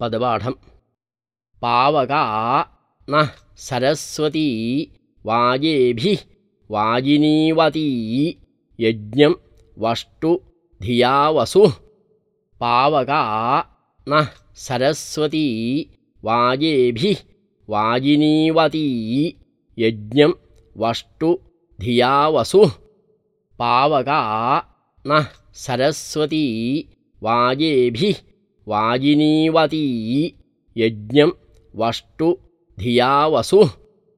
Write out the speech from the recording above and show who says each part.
Speaker 1: पदपाठं पावका नः सरस्वती वाजेभिः वाजिनीवती यज्ञं वष्टु धिया वसुः पावका नः सरस्वती वाजेभिः वाजिनीवती यज्ञं वष्टु धिया वसुः पावका नः सरस्वती वाजेभिः वाजिनीवती यज्ञं वष्टु धिया वसुः